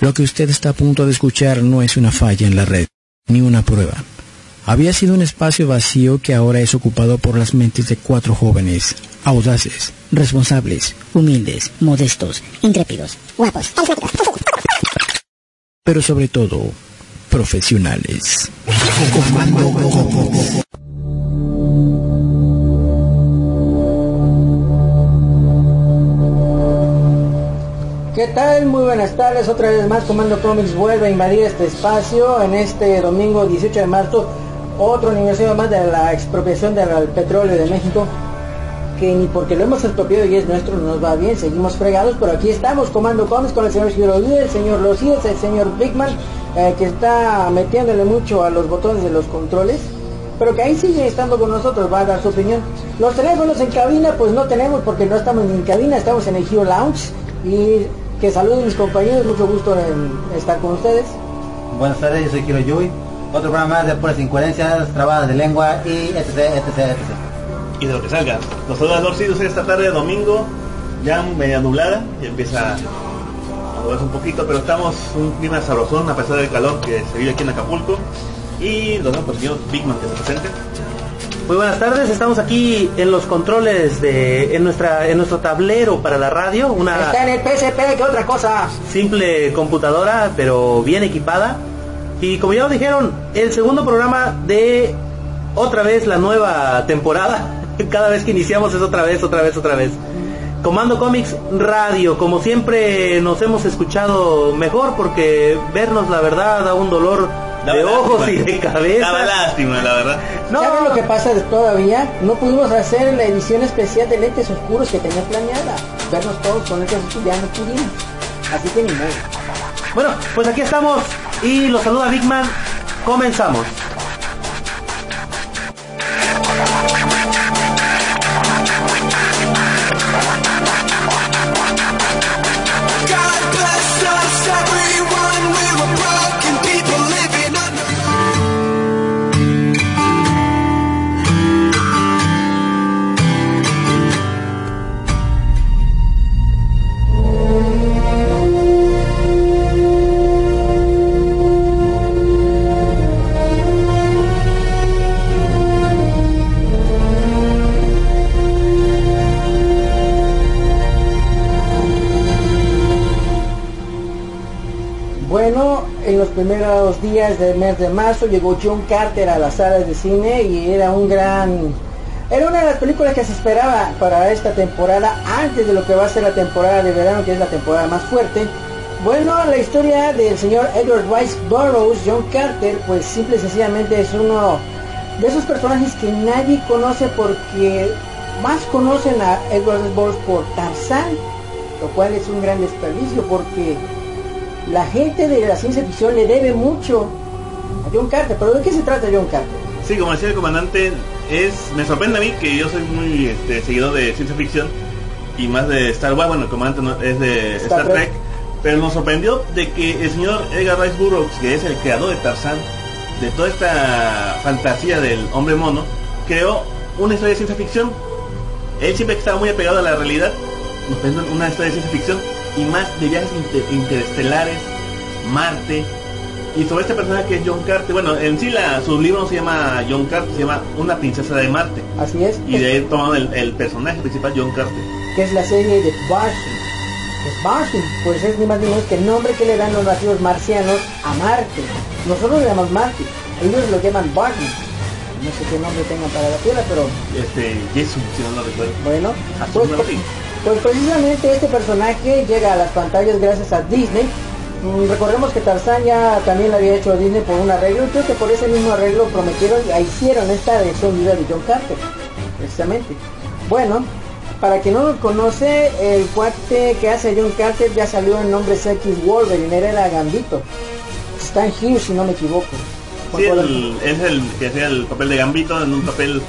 Lo que usted está a punto de escuchar no es una falla en la red, ni una prueba. Había sido un espacio vacío que ahora es ocupado por las mentes de cuatro jóvenes, audaces, responsables, humildes, modestos, intrépidos, guapos, pero sobre todo, profesionales. ¿Qué tal? Muy buenas tardes. Otra vez más Comando Comics vuelve a invadir este espacio en este domingo 18 de marzo. Otro aniversario más de la expropiación del petróleo de México. Que ni porque lo hemos expropiado y es nuestro nos va bien, seguimos fregados, pero aquí estamos Comando Comics con el señor Girolí, el señor Losías, el señor Bigman, eh, que está metiéndole mucho a los botones de los controles pero que ahí sigue estando con nosotros, va a dar su opinión. Los teléfonos en cabina, pues no tenemos porque no estamos en cabina, estamos en el Geo Lounge y que saluden mis compañeros, mucho gusto en estar con ustedes. Buenas tardes, yo soy Kiro Yui. Otro programa más de puras incoherencias, trabadas de lengua y etc, etc, etc. Y de lo que salga. Nos saluda Dorcidos esta tarde de domingo, ya media nublada, y empieza a moverse un poquito, pero estamos un clima sabrosón a pesar del calor que se vive aquí en Acapulco. Y los vemos por el señor Bigman que se presente. Muy buenas tardes, estamos aquí en los controles de en nuestra en nuestro tablero para la radio, una Está en el PSP, que otra cosa. simple computadora, pero bien equipada. Y como ya lo dijeron, el segundo programa de otra vez la nueva temporada. Cada vez que iniciamos es otra vez, otra vez, otra vez. Comando Comics Radio, como siempre nos hemos escuchado mejor porque vernos la verdad da un dolor de ojos lástima. y de cabeza. Daba lástima, la verdad. No, ¿Saben lo que pasa de todavía? No pudimos hacer la edición especial de lentes oscuros que tenía planeada. Vernos todos con lentes oscuros, ya no pudimos. Así que ni modo. Bueno, pues aquí estamos y los saluda Big Man. Comenzamos. Primeros días del mes de marzo llegó John Carter a las salas de cine y era un gran... Era una de las películas que se esperaba para esta temporada antes de lo que va a ser la temporada de verano, que es la temporada más fuerte. Bueno, la historia del señor Edward Rice Burroughs, John Carter, pues simple y sencillamente es uno de esos personajes que nadie conoce porque más conocen a Edward Burroughs por Tarzán, lo cual es un gran desperdicio porque la gente de la ciencia ficción le debe mucho a John Carter. ¿Pero de qué se trata John Carter? Sí, como decía el comandante, es me sorprende a mí que yo soy muy este, seguidor de ciencia ficción y más de Star Wars, bueno, el comandante no- es de Star Star, Trek. Trek, pero nos sorprendió de que el señor Edgar Rice Burroughs, que es el creador de Tarzán, de toda esta fantasía del hombre mono, creó una historia de ciencia ficción. Él siempre estaba muy apegado a la realidad, nos presentó una historia de ciencia ficción y más de viajes inter- interestelares, Marte, y sobre este personaje que es John Carter, bueno, en sí la, su libro no se llama John Carter, se llama Una princesa de Marte. Así es. Y de ahí tomaron el, el personaje principal John Carter. que es la serie de Barton. Es Barton, pues es ni más ni menos que el nombre que le dan los nativos marcianos a Marte. Nosotros le llamamos Marte, ellos lo llaman Barton. No sé qué nombre tengan para la Tierra, pero Este, Jesús, si no lo recuerdo. bueno. Pues. Pues precisamente este personaje llega a las pantallas gracias a Disney. Mm, Recordemos que Tarzán ya también lo había hecho Disney por un arreglo y creo que por ese mismo arreglo prometieron e hicieron esta versión de John Carter, precisamente. Bueno, para quien no lo conoce, el cuate que hace John Carter ya salió en nombre X Wolverine, era Gambito. Stan Hughes, si no me equivoco. Sí, el- es el que hacía el papel de Gambito en un papel,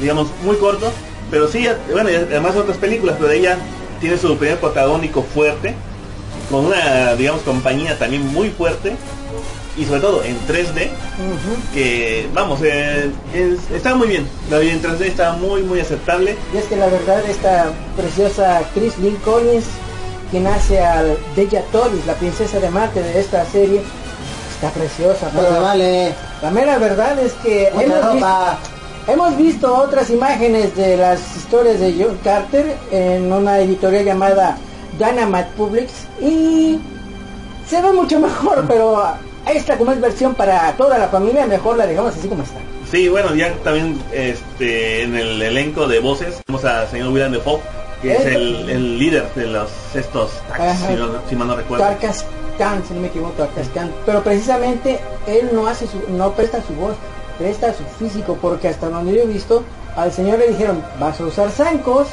digamos, muy corto. Pero sí, bueno, y además de otras películas, pero ella tiene su primer protagónico fuerte, con una, digamos, compañía también muy fuerte. y sobre todo en 3D, Ujú. que vamos, eh, es- está muy bien. La vida en 3D está muy, muy aceptable. Y es que la verdad esta preciosa actriz Lynn Collins, quien hace al Deja Toris, la princesa de Marte de esta serie, está preciosa. No vale. La mera verdad es que hemos visto, ropa. Hemos visto otras imágenes de las historias de John Carter en una editorial llamada Dynamite Publics y se ve mucho mejor, pero esta como es versión para toda la familia, mejor la dejamos así como está. Sí, bueno, ya también este, en el elenco de voces tenemos al señor William Defoe, que es el, el líder de los estos no, si mal no recuerdo. Tarkas Khan, si no me equivoco, Tarkas Khan. Pero precisamente él no hace su, no presta su voz, presta su físico, porque hasta donde yo he visto, al señor le dijeron, vas a usar zancos,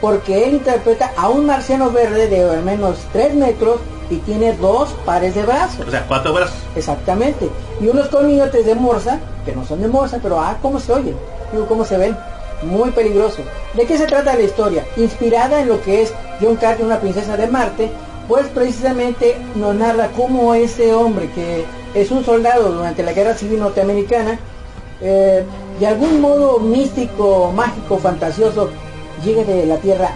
porque él interpreta a un marciano verde de al menos 3 metros y tiene dos pares de brazos. O sea, cuatro brazos. Exactamente. Y unos colmillotes de morsa, que no son de morsa, pero ah, cómo se oyen, digo, cómo se ven. Muy peligroso. ¿De qué se trata la historia? Inspirada en lo que es John Carter, una princesa de Marte, pues precisamente nos narra cómo ese hombre que es un soldado durante la guerra civil norteamericana, eh, de algún modo místico, mágico, fantasioso, llega de la Tierra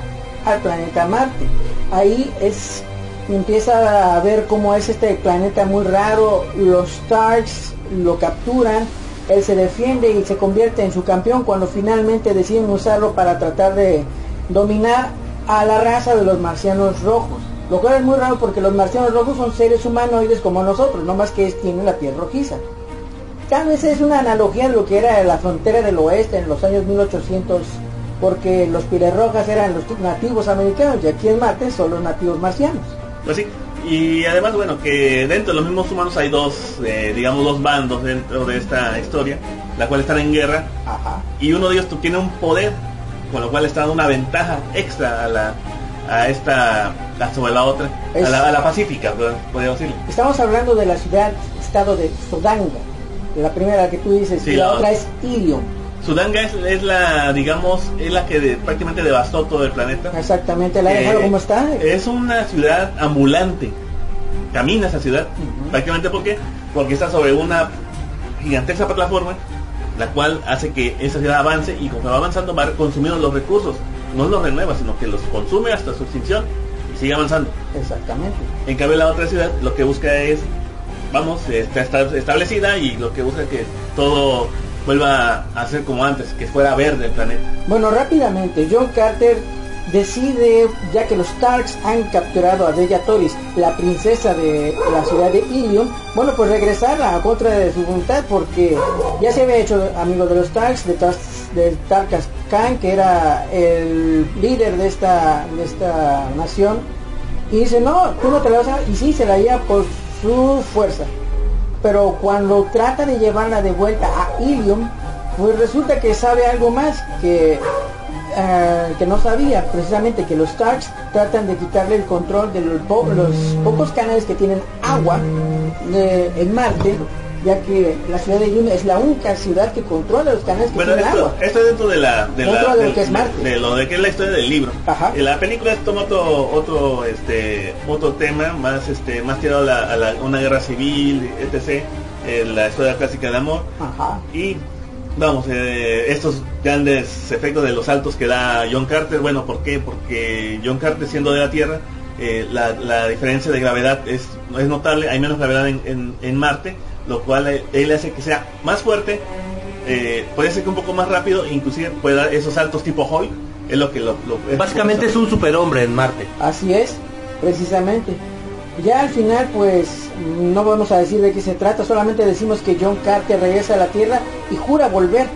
al planeta Marte. Ahí es empieza a ver cómo es este planeta muy raro, los Starks lo capturan, él se defiende y se convierte en su campeón cuando finalmente deciden usarlo para tratar de dominar a la raza de los marcianos rojos. Lo cual es muy raro porque los marcianos rojos son seres humanoides como nosotros, no más que tienen la piel rojiza. Tal vez es una analogía de lo que era la frontera del oeste en los años 1800, porque los pieles rojas eran los nativos americanos y aquí en Marte son los nativos marcianos. Pues sí. Y además, bueno, que dentro de los mismos humanos hay dos, eh, digamos, dos bandos dentro de esta historia, la cual están en guerra, Ajá. y uno de ellos tiene un poder, con lo cual está dando una ventaja extra a la a esta a sobre la otra, Es- a la, a la pacífica, pod- podríamos decirlo. Estamos hablando de la ciudad, estado de Sodanga, la primera que tú dices, Sí, y la la- otra es Ilion. Sudanga es, es la, digamos, es la que de- prácticamente devastó todo el planeta. Exactamente, la Eh, como está. Es una ciudad ambulante. Camina esa ciudad. Prácticamente porque porque está sobre una gigantesca plataforma, la cual hace que esa ciudad avance y conforme va avanzando va consumiendo los recursos. No los renueva, sino que los consume hasta su extinción y sigue avanzando. Exactamente. En cambio la otra ciudad lo que busca es, vamos, está, establecida y lo que busca es que todo vuelva a ser como antes, que fuera verde el planeta. Bueno, rápidamente, John Carter decide, ya que los Starks han capturado a Deja Toris, la princesa de la ciudad de Ilion, bueno, pues regresar a contra de su voluntad, porque ya se había hecho amigo de los Starks, de, Tas- de Tarkas Khan, que era el líder de esta, de esta nación, y dice, no, tú no te la vas a... Y sí, se la lleva por su fuerza. Pero cuando trata de llevarla de vuelta a Ilium, pues resulta que sabe algo más que, eh, que no sabía, precisamente que los Starks tratan de quitarle el control de los, po- los pocos canales que tienen agua de- en Marte, ya que la ciudad de Ilium es la única ciudad que controla los canales que Bueno, tienen esto, agua. esto es dentro de la de, Dentro la, de lo que es Marte. de lo de que es la historia del libro. Ajá. En la película toma otro otro este otro tema más este más tirado a, la, a la- una guerra civil, etc. eh, la historia clásica de amor Ajá. y vamos eh, estos grandes efectos de los saltos que da John Carter. Bueno, ¿por qué? Porque John Carter siendo de la Tierra eh, la, la diferencia de gravedad es, es notable, hay menos gravedad en, en- en Marte, lo cual él hace que sea más fuerte, eh, puede ser que un poco más rápido, inclusive puede dar esos saltos tipo Hulk, es lo que lo, lo- es- Básicamente es un superhombre en Marte. Así es, precisamente. Ya al final, pues, no vamos a decir de qué se trata, solamente decimos que John Carter regresa a la Tierra y jura volver.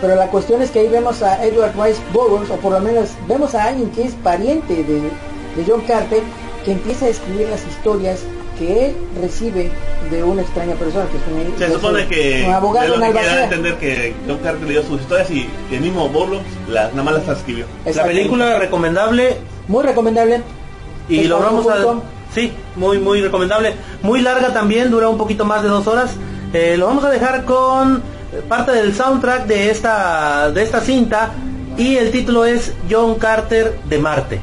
Pero la cuestión es que ahí vemos a Edward Rice Burroughs, o por lo menos vemos a alguien que es pariente de, de John Carter, que empieza a escribir las historias que él recibe de una extraña persona, que es un, Se supone que un abogado, es lo que quiere dar a albacea. entender que John Carter le dio sus historias y el mismo Borlum las nada más las transcribió. La película recomendable Muy recomendable. y logramos muy a... Sí, muy muy recomendable. Muy larga también, dura un poquito más de dos horas. Eh, lo vamos a dejar con parte del soundtrack de esta de esta cinta y el título es John Carter de Marte.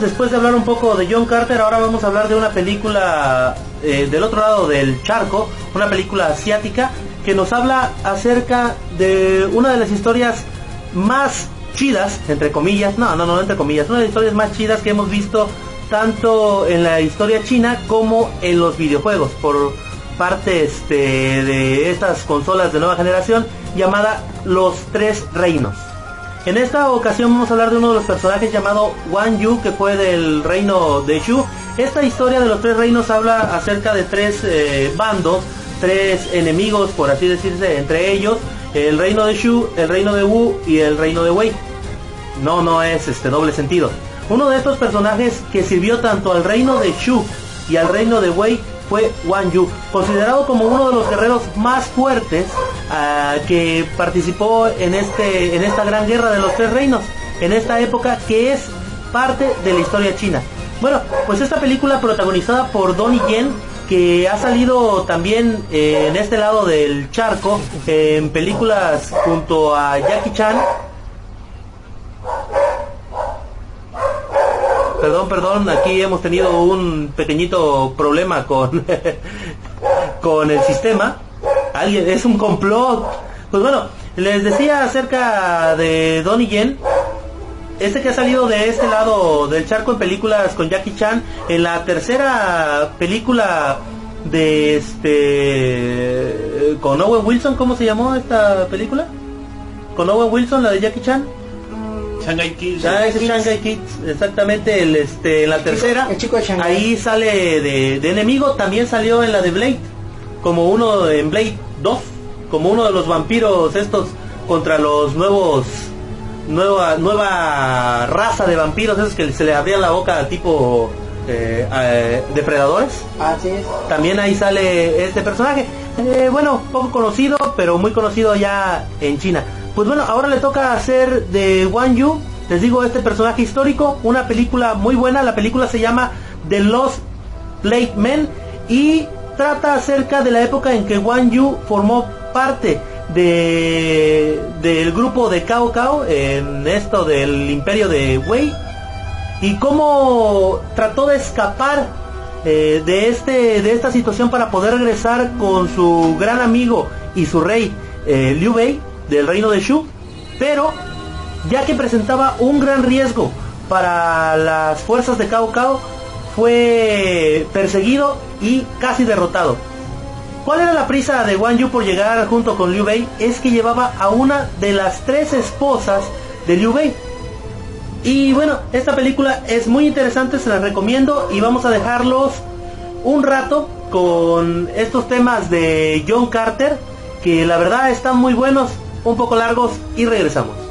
Después de hablar un poco de John Carter. Ahora vamos a hablar de una película eh, del otro lado del charco, una película asiática que nos habla acerca de una de las historias más chidas, entre comillas, no, no, no, entre comillas, una de las historias más chidas que hemos visto tanto en la historia china como en los videojuegos por parte este, de estas consolas de nueva generación llamada Los Tres Reinos. En esta ocasión vamos a hablar de uno de los personajes llamado Wang Yu, que fue del reino de Shu. Esta historia de los tres reinos habla acerca de tres eh, bandos, tres enemigos, por así decirse, entre ellos, el reino de Shu, el reino de Wu y el reino de Wei. No, no es este doble sentido. Uno de estos personajes que sirvió tanto al reino de Shu y al reino de Wei fue Wang Yu, considerado como uno de los guerreros más fuertes ah, que participó en, este, en esta gran guerra de los tres reinos, en esta época que es parte de la historia china. Bueno, pues esta película protagonizada por Donnie Yen, que ha salido también eh, en este lado del charco, en películas junto a Jackie Chan, Perdón, perdón, aquí hemos tenido un pequeñito problema con, con el sistema. Alguien, es un complot. Pues bueno, les decía acerca de Donnie Yen. Este que ha salido de este lado del charco en películas con Jackie Chan. En la tercera película de este. con Owen Wilson, ¿cómo se llamó esta película? Con Owen Wilson, la de Jackie Chan. Shanghai Kids. Ah, ese es Shanghai Kids, exactamente, el, este, la tercera. el chico de Shanghai. Ahí sale de, de enemigo, también salió en la de Blade, como uno en Blade 2, como uno de los vampiros estos contra los nuevos, nueva, nueva raza de vampiros, esos que se le abría la boca tipo eh, eh, depredadores. Así es. También ahí sale este personaje. Eh, bueno, poco conocido, pero muy conocido ya en China. Pues bueno, ahora le toca hacer de Wang Yu, les digo, este personaje histórico, una película muy buena. La película se llama The Lost Blade Men y trata acerca de la época en que Wang Yu formó parte de, del grupo de Cao Cao en esto del imperio de Wei y cómo trató de escapar eh, de este de esta situación para poder regresar con su gran amigo y su rey eh, Liu Bei del reino de Shu. Pero ya que presentaba un gran riesgo para las fuerzas de Cao Cao fue perseguido y casi derrotado ¿Cuál era la prisa de Wang Yu por llegar junto con Liu Bei? Es que llevaba a una de las tres esposas de Liu Bei. Y bueno, esta película es muy interesante, se la recomiendo y vamos a dejarlos un rato con estos temas de John Carter, que la verdad están muy buenos, un poco largos y regresamos.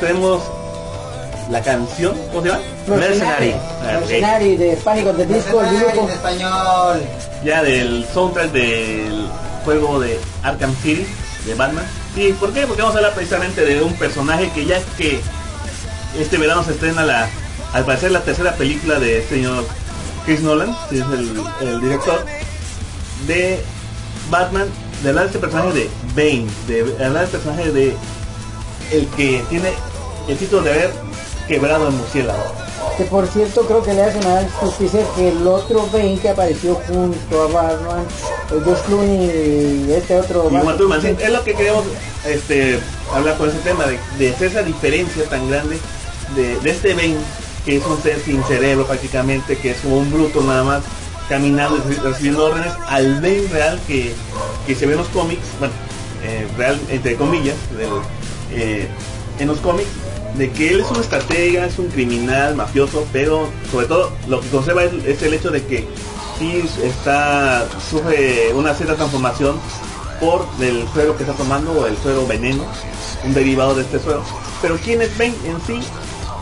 De tenemos la canción, ¿cómo se llama? Mercenary. Mercenary de Pánico de Disco, el grupo. español. Ya del soundtrack del juego de Arkham City de Batman. ¿Y por qué? Porque vamos a hablar precisamente de un personaje que ya que este verano se estrena la, al parecer la tercera película de este señor Chris Nolan, que es el, el director. de Batman, de hablar de este personaje de Bane, de hablar del personaje de el que tiene el título de haber quebrado el murciélago. Que por cierto creo que le hace una gran justicia que el otro Bane que apareció junto a Batman, el Josh Clooney y este otro Y sí, es lo que queremos este, hablar con ese tema, de, de hacer esa diferencia tan grande de, de este Bane, que es un ser sin cerebro prácticamente, que es como un bruto nada más, caminando recibiendo órdenes, al Bane real que, que se ve en los cómics, bueno, eh, real entre comillas, del- eh, en los cómics, de que él es un estratega, es un criminal, mafioso, pero sobre todo lo que conserva es, es el hecho de que sí está, sufre una cierta transformación por el suero que está tomando o el suero veneno, un derivado de este suero. Pero quién es Ben en sí,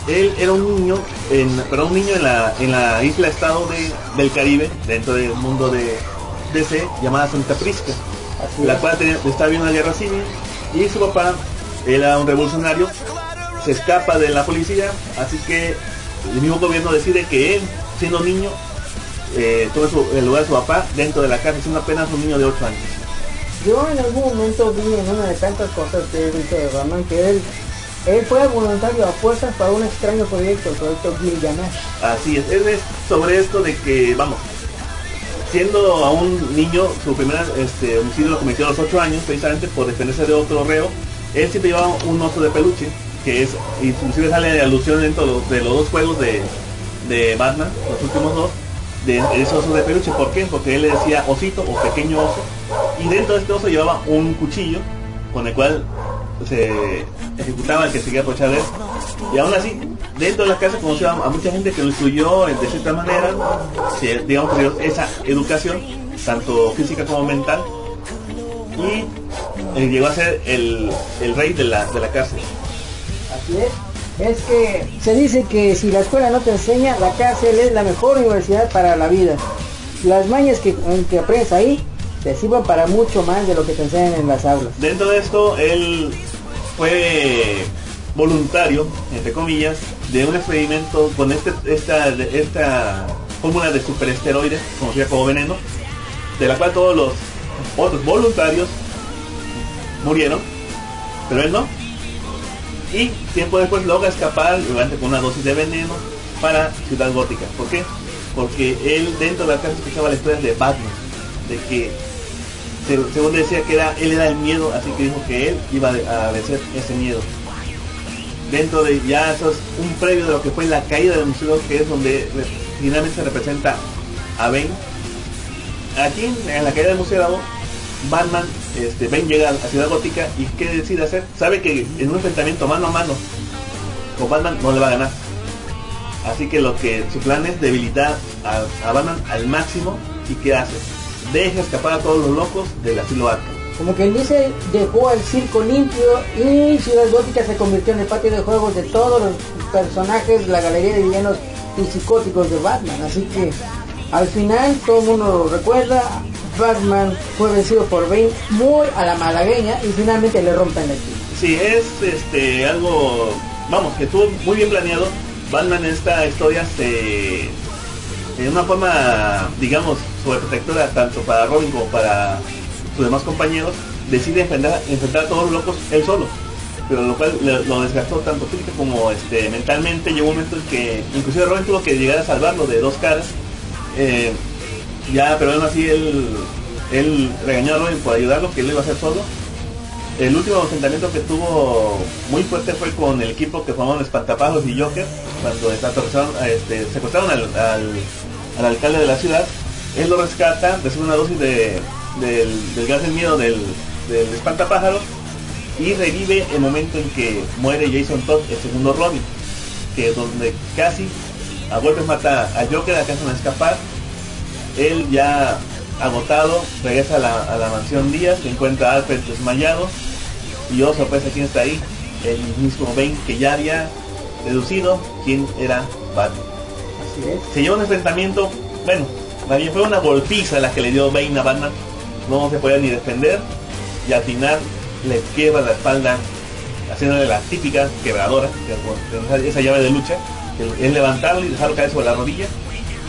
él era un niño, en, perdón, un niño en la, en la isla estado de, del Caribe, dentro del mundo de DC, llamada Santa Prisca, Así la es. cual tenía- estaba viendo una guerra civil y su papá era un revolucionario, se escapa de la policía, así que el mismo gobierno decide que él, siendo niño, eh, tome su- el lugar de su papá dentro de la cárcel, siendo apenas un niño de 8 años. Yo en algún momento vi en una de tantas cosas que he visto de Batman que él, él fue voluntario a fuerzas para un extraño proyecto, el proyecto Gilgamesh. Así es, es de- sobre esto de que, vamos, siendo a un niño, su primer este, homicidio lo cometió a los 8 años, precisamente por defenderse de otro reo. Él siempre llevaba un oso de peluche, que es, inclusive sale de alusión dentro de los, dos juegos de, Batman, los últimos dos, de ese oso de peluche. ¿Por qué? Porque él le decía osito o pequeño oso, y dentro de este oso llevaba un cuchillo con el cual se ejecutaba el que se quería aprovechar. Y aún así, dentro de la casa conoció a, mucha gente que lo influyó de cierta manera, digamos que dio esa educación, tanto física como mental, y llegó a ser el, el rey de la, de la cárcel. Así es. Es que se dice que si la escuela no te enseña, la cárcel es la mejor universidad para la vida. Las mañas que, que aprendes ahí te sirven para mucho más de lo que te enseñan en las aulas. Dentro de esto, él fue voluntario, entre comillas, de un experimento con este, esta, esta fórmula de superesteroides, conocida como veneno, de la cual todos los otros voluntarios murieron, pero él no. Y tiempo después logra escapar, obviamente con una dosis de veneno, para Ciudad Gótica. ¿Por qué? Porque él dentro de la cárcel escuchaba la historia de Batman, de que se- según decía que era, él era el miedo, así que dijo que él iba a vencer ese miedo. Dentro de ya eso es un previo de lo que fue la caída del museo, que es donde finalmente se representa a Ben. Aquí en la caída del museo, Batman, este, Ben llega a Ciudad Gótica y ¿qué decide hacer? Sabe que en un enfrentamiento mano a mano con Batman no le va a ganar. Así que lo que su plan es debilitar a, Batman al máximo y ¿qué hace? Deja escapar a todos los locos del asilo Arkham. Como quien dice, dejó el circo limpio y Ciudad Gótica se convirtió en el patio de juegos de todos los personajes, la galería de villanos y psicóticos de Batman. Así que al final todo el mundo lo recuerda, Batman fue vencido por Bane muy a la malagueña y finalmente le rompen la espina. Sí, es este algo, vamos, que estuvo muy bien planeado. Batman en esta historia se en una forma, digamos, sobreprotectora tanto para Robin como para sus demás compañeros, decide enfrentar, enfrentar a todos los locos él solo. Pero lo cual lo desgastó tanto física como este mentalmente. Llegó un momento en que inclusive Robin tuvo que llegar a salvarlo de dos caras. Eh, ya, pero aún así él, regañó a Robin por ayudarlo, que él iba a hacer solo. El último enfrentamiento que tuvo muy fuerte fue con el equipo que formaron Espantapájaros y Joker, cuando este, secuestraron al, al, al alcalde de la ciudad. Él lo rescata, recibe una dosis de, del, del gas del miedo del, del espantapájaros y revive el momento en que muere Jason Todd, el segundo Robin, que es donde casi a golpes mata a Joker, alcanzan a escapar. Él ya agotado regresa a la, a la mansión Díaz, que encuentra a Alfred desmayado y oh sorpresa quién está ahí, el mismo Bane que ya había deducido quién era Batman. Así es. Se llevó un enfrentamiento, bueno, bien fue una golpiza la que le dio Bane a Batman, no se podía ni defender y al final le quiebra la espalda haciéndole la típica quebradora, que es esa- llave de lucha, es levantarlo y dejarlo caer sobre la rodilla,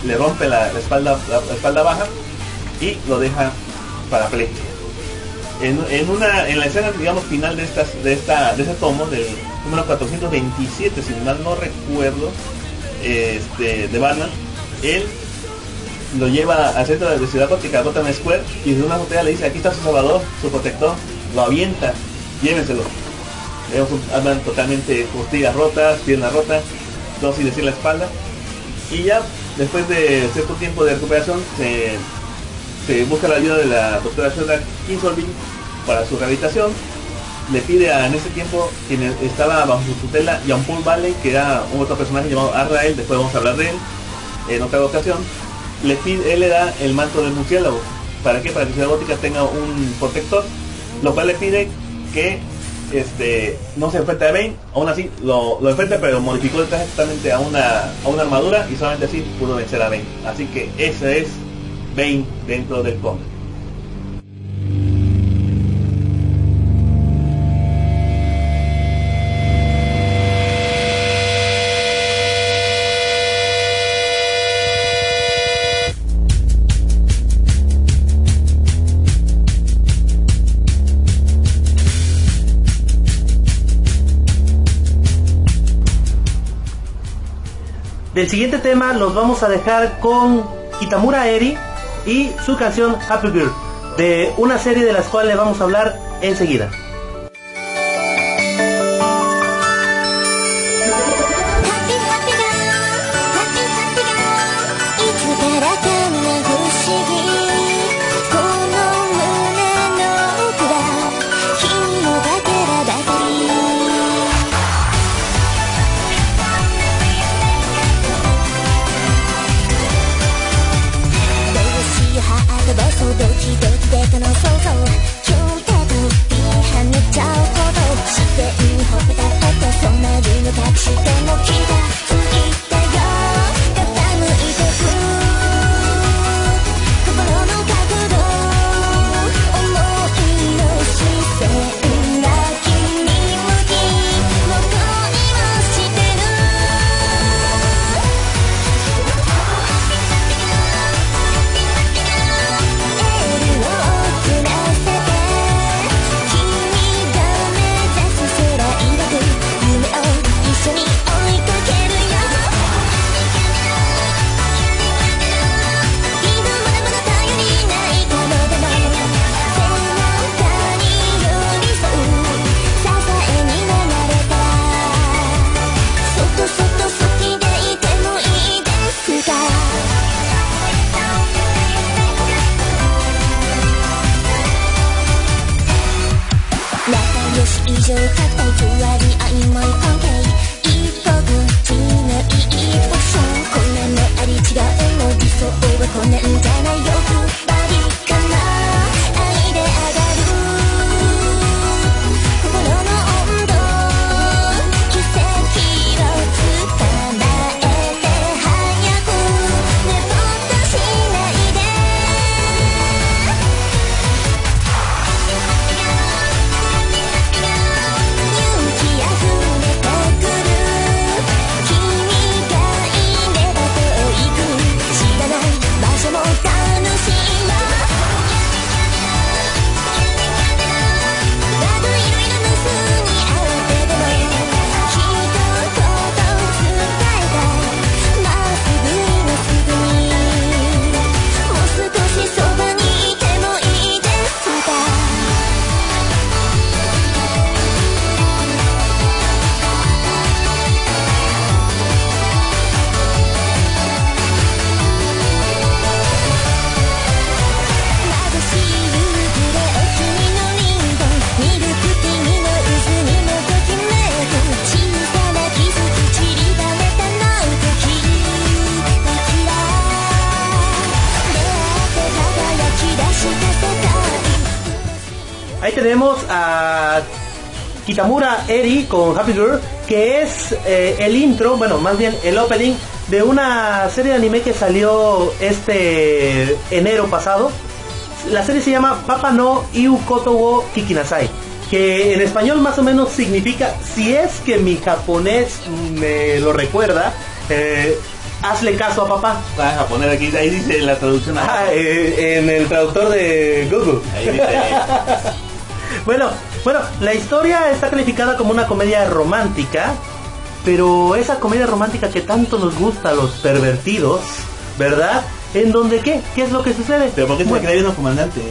le rompe la, la espalda, la, la espalda baja y lo deja parapléjico. En, en una en la escena digamos final de estas de esta de ese tomo del número 427 si mal no recuerdo este de Batman él lo lleva al centro de Ciudad Gótica, Gotham Square, y desde una botella le dice, aquí está su salvador, su protector, lo avienta, llévenselo. Vemos un Batman totalmente costillas rotas, piernas rotas, dos y decir la espalda. Y ya después de cierto tiempo de recuperación se, busca la ayuda de la doctora Shona Kinsolving para su rehabilitación. Le pide a, en ese tiempo quien estaba bajo su tutela Jean Paul Valley, que era un otro personaje llamado Arrael, después vamos a hablar de él en otra ocasión. Le pide, él le da el manto del murciélago. ¿Para qué? Para que Ciudad Gótica tenga un protector. Lo cual le pide que este no se enfrente a Bane, aún así lo, lo enfrenta pero modificó el traje totalmente a una, a una armadura y solamente así pudo vencer a Bane. Así que ese es Bane dentro del cómic. Del siguiente tema los vamos a dejar con Kitamura Eri y su canción Happy Girl, de una serie de las cuales vamos a hablar enseguida. Ahí tenemos a Kitamura Eri con Happy Girl, que es eh, el intro, bueno, más bien el opening de una serie de anime que salió este enero pasado. La serie se llama Papa no Iu Koto wo Kikinasai, que en español más o menos significa, si es que mi japonés me lo recuerda, eh, hazle caso a papá. Vas a poner aquí, ahí dice la traducción. Ah, eh, en el traductor de Google. Ahí dice. Bueno, bueno, la historia está calificada como una comedia romántica, pero esa comedia romántica que tanto nos gusta a los pervertidos, ¿verdad? ¿En donde qué? ¿Qué es lo que sucede? Pero ¿por qué se Bueno, cree viendo comandante?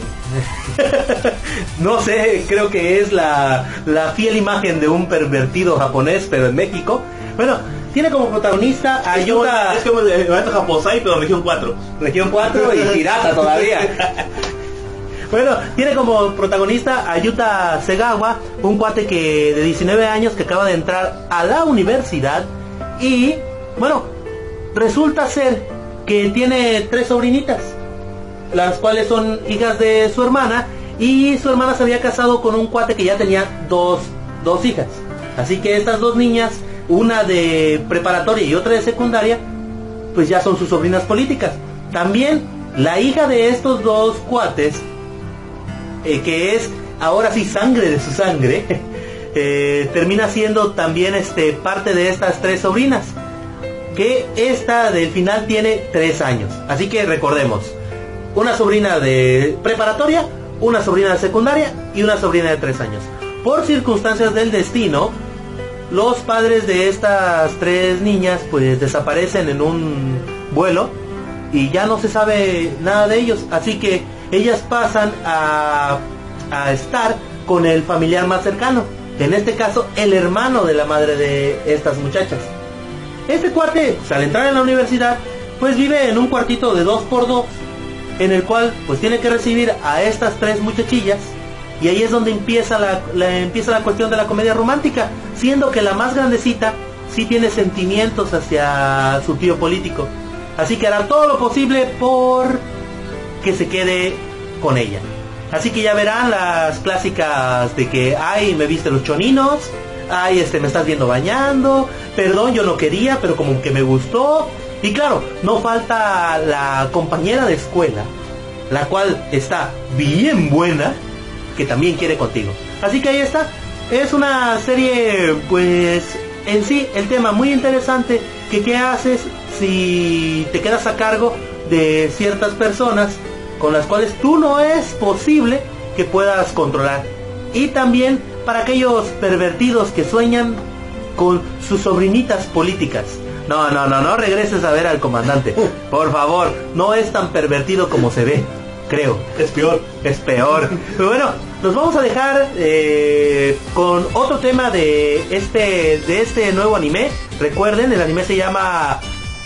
no sé, creo que es la, la fiel imagen de un pervertido japonés, pero en México. Bueno, tiene como protagonista a Es como, es como el maestro Japosai, pero región 4. región 4 y pirata todavía. Bueno, tiene como protagonista a Yuta Segawa, un cuate que de 19 años que acaba de entrar a la universidad y, bueno, resulta ser que tiene tres sobrinitas, las cuales son hijas de su hermana y su hermana se había casado con un cuate que ya tenía dos, dos hijas. Así que estas dos niñas, una de preparatoria y otra de secundaria, pues ya son sus sobrinas políticas. También la hija de estos dos cuates, eh, que es ahora sí sangre de su sangre, eh, termina siendo también este, parte de estas tres sobrinas. Que esta del final tiene tres años. Así que recordemos, una sobrina de preparatoria, una sobrina de secundaria y una sobrina de tres años. Por circunstancias del destino, los padres de estas tres niñas pues desaparecen en un vuelo y ya no se sabe nada de ellos. Así que ellas pasan a, a estar con el familiar más cercano. En este caso, el hermano de la madre de estas muchachas. Este cuate, pues, al entrar en la universidad, pues vive en un cuartito de dos por dos, en el cual pues tiene que recibir a estas tres muchachillas y ahí es donde empieza la- empieza la cuestión de la comedia romántica, siendo que la más grandecita sí tiene sentimientos hacia su tío político. Así que hará todo lo posible por que se quede con ella. Así que ya verán las clásicas de que, ay, me viste los choninos, ay, este, me estás viendo bañando, perdón, yo no quería, pero como que me gustó. Y claro, no falta la compañera de escuela, la cual está bien buena, que también quiere contigo. Así que ahí está. Es una serie, pues, en sí, el tema muy interesante, que qué haces si te quedas a cargo de ciertas personas con las cuales tú no es posible que puedas controlar. Y también para aquellos pervertidos que sueñan con sus sobrinitas políticas. No, no, no, no regreses a ver al comandante. Por favor, no es tan pervertido como se ve, creo. Es peor. Es peor. Pero bueno, nos vamos a dejar eh, con otro tema de este, de este nuevo anime. Recuerden, el anime se llama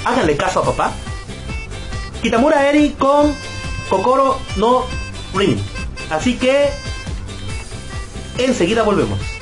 Háganle caso a papá. Kitamura Eri con Kokoro no Rin. Así que enseguida volvemos.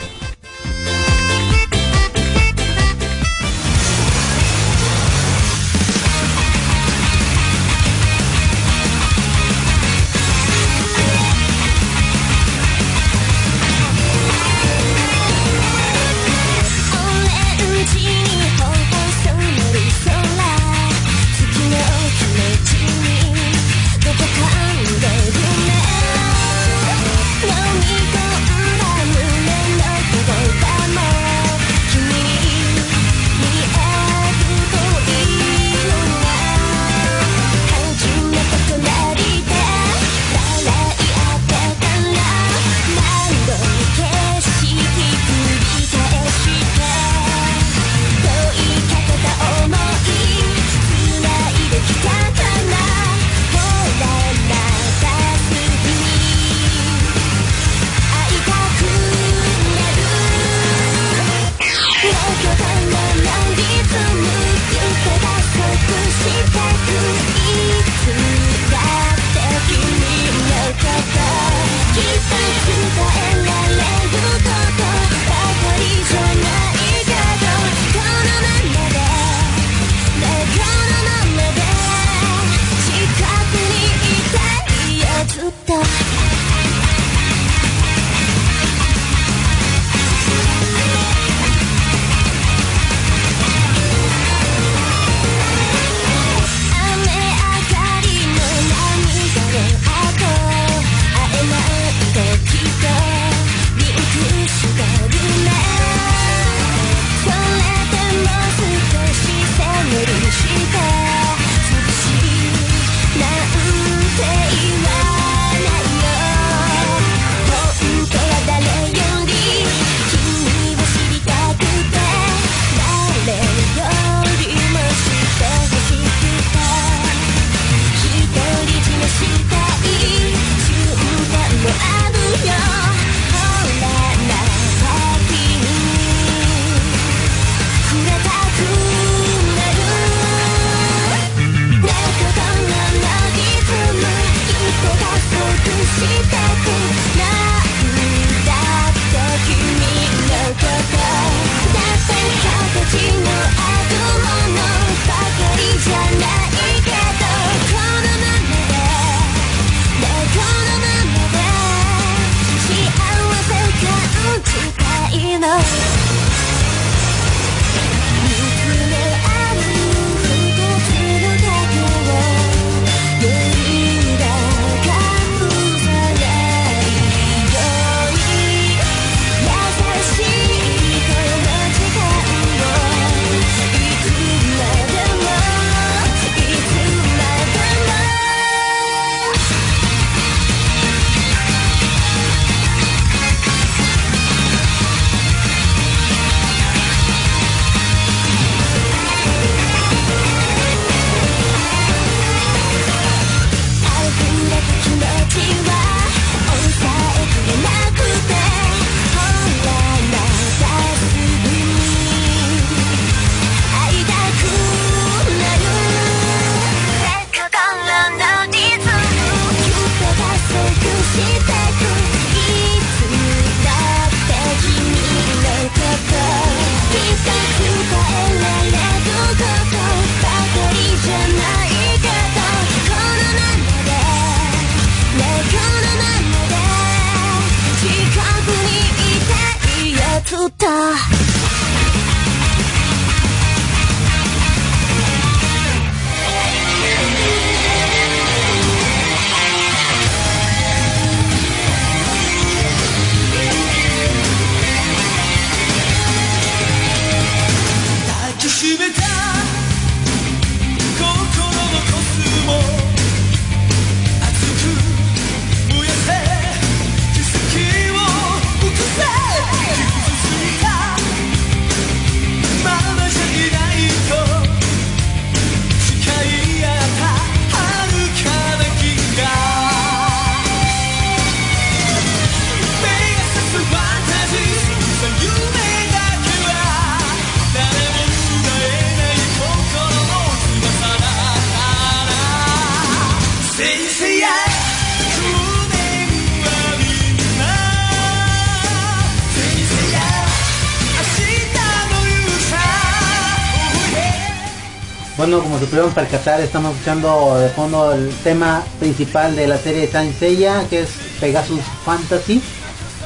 Bueno, como se pudieron percatar, estamos escuchando de fondo el tema principal de la serie de Saint Seiya, que es Pegasus Fantasy.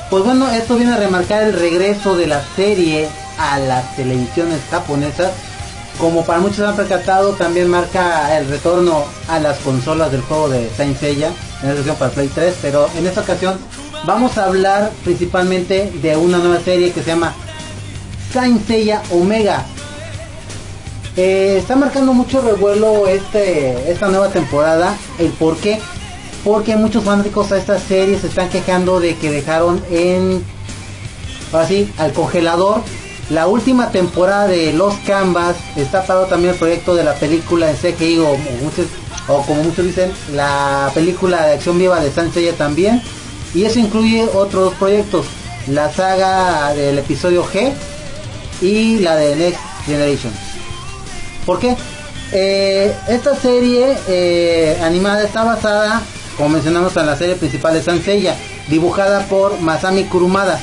Pues bueno, esto viene a remarcar el regreso de la serie a las televisiones japonesas. Como para muchos han percatado, también marca el retorno a las consolas del juego de Saint Seiya, en esta ocasión para Play 3, pero en esta ocasión vamos a hablar principalmente de una nueva serie que se llama Saint Seiya Omega. Eh, está marcando mucho revuelo este, esta nueva temporada. ¿El por qué? Porque muchos fanáticos a esta serie se están quejando de que dejaron en así al congelador la última temporada de Los Canvas. Está parado también el proyecto de la película en CGI o, muchos- o como muchos dicen la película de acción viva de Saint Seiya también. Y eso incluye otros proyectos. La saga del episodio G y la de Next Generation. ¿Por qué? Eh, esta serie eh, animada está basada, como mencionamos, en la serie principal de Saint Seiya, dibujada por Masami Kurumada,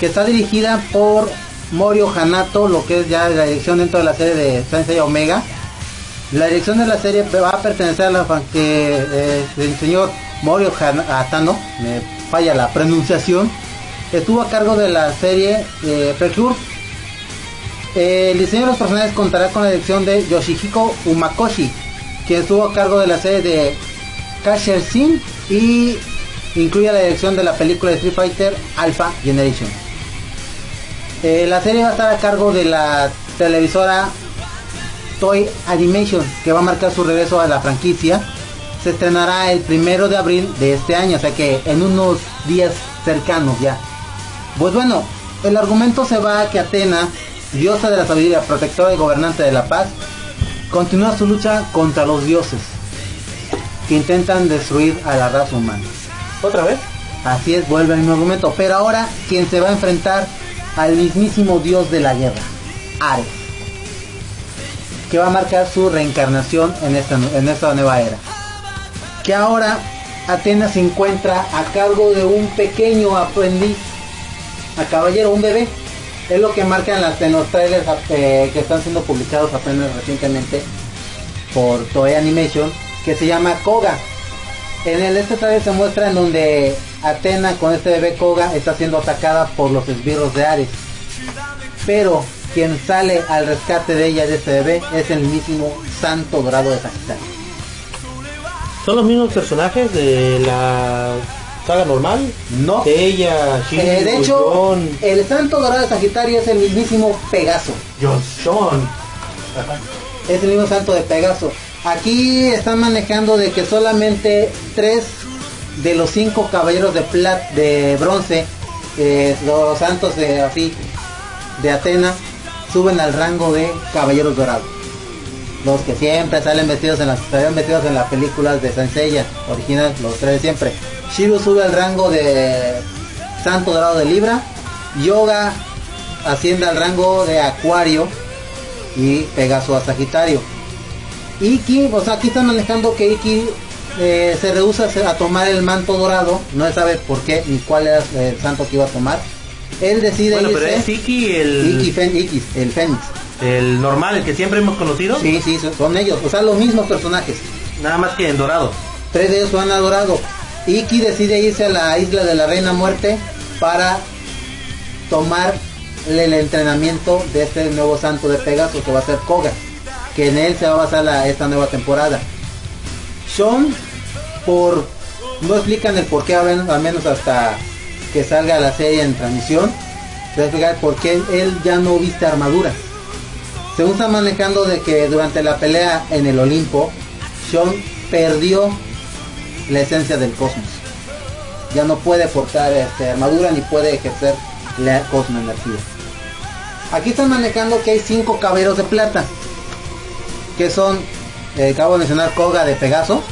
que está dirigida por Morio Hanato, lo que es ya la dirección dentro de la serie de Saint Seiya Omega. La dirección de la serie va a pertenecer a la que, eh, del señor Morio Hatano, me falla la pronunciación, estuvo a cargo de la serie Precure el diseño de los personajes contará con la dirección de Yoshihiko Umakoshi, quien estuvo a cargo de la serie de Casher Sin y incluye la dirección de la película de Street Fighter Alpha Generation. Eh, la serie va a estar a cargo de la televisora Toy Animation, que va a marcar su regreso a la franquicia. Se estrenará el primero de abril de este año, o sea que en unos días cercanos ya. Pues bueno, el argumento se va a que Atena, diosa de la sabiduría, protectora y gobernante de la paz, continúa su lucha contra los dioses que intentan destruir a la raza humana. ¿Otra vez? Así es, vuelve el mismo argumento, pero ahora quien se va a enfrentar al mismísimo dios de la guerra, Ares, que va a marcar su reencarnación en esta, en esta nueva era. Que ahora Atenas se encuentra a cargo de un pequeño aprendiz, a caballero, un bebé. Es lo que marcan las, en los trailers eh, que están siendo publicados apenas recientemente por Toei Animation, que se llama Koga. En el este trailer se muestra en donde Atena con este bebé Koga está siendo atacada por los esbirros de Ares. Pero quien sale al rescate de ella, de este bebé, es el mismo Santo Dorado de Sagitario. ¿Son los mismos personajes de la saga normal? No. Ella, Shiro, Eh, de hecho, John, el Santo Dorado de Sagitario es el mismísimo Pegaso. John. Es el mismo santo de Pegaso. Aquí están manejando de que solamente tres de los cinco caballeros de plat de bronce, eh, los santos de así de Atena, suben al rango de caballeros dorados. Los que siempre salen vestidos en las salen vestidos en las películas de Sansella original, los tres siempre. Shiro sube al rango de santo dorado de Libra. Yoga asciende al rango de Acuario y Pegaso a Sagitario. Iki, o sea, aquí están manejando que Iki eh, se rehúsa a tomar el manto dorado, no sabe por qué ni cuál era el santo que iba a tomar. Él decide Bueno, pero irse. es Iki el, Iki, Fen- Iki, el Fénix. El normal, el que siempre hemos conocido. Sí, sí, son- ellos, o sea, los mismos personajes. Nada más que en dorado. Tres de ellos van a dorado. Iki decide irse a la isla de la Reina Muerte para tomar el entrenamiento de este nuevo santo de Pegaso que va a ser Koga, que en él se va a basar la- esta nueva temporada. Sean, por no explican el por qué, al menos- hasta que salga la serie en transmisión, se va a explicar por qué él ya no viste armadura. Según está manejando de que durante la pelea en el Olimpo, Sean perdió la esencia del cosmos. Ya no puede portar este, armadura ni puede ejercer la cosmoenergía. Aquí están manejando que hay cinco caballeros de plata. Que son, eh, acabo de mencionar Koga de Pegaso.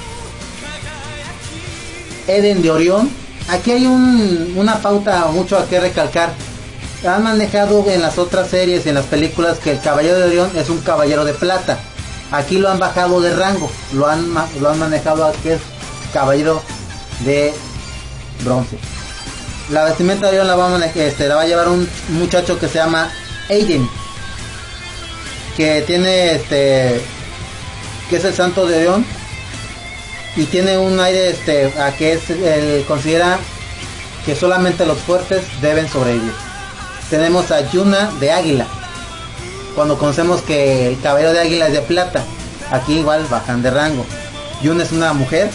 Eden de Orión. Aquí hay un- una pauta mucho a que recalcar. Han manejado en las otras series y en las películas que el caballero de Orión es un caballero de plata. Aquí lo han bajado de rango. Lo han, lo han manejado a que es caballero de bronce. La vestimenta de Orión la va a, manejar, este, la va a llevar un muchacho que se llama Aiden. Que tiene este que es el santo de Orión. Y tiene un aire este, a que es considera que solamente los fuertes deben sobrevivir. Tenemos a Yuna de Águila. Cuando conocemos que el cabello de águila es de plata. Aquí igual bajan de rango. Yuna es una mujer,